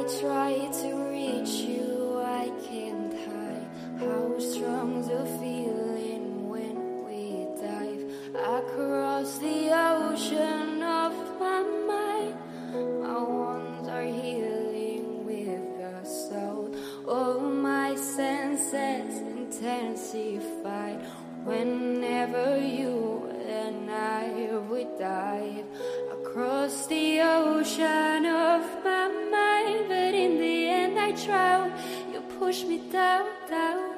I try to reach you, I can't hide how strong the feeling when we dive across the ocean of my mind. My wounds are healing with the soul. All my senses intensified whenever you and I would dive across the ocean You push me down, down.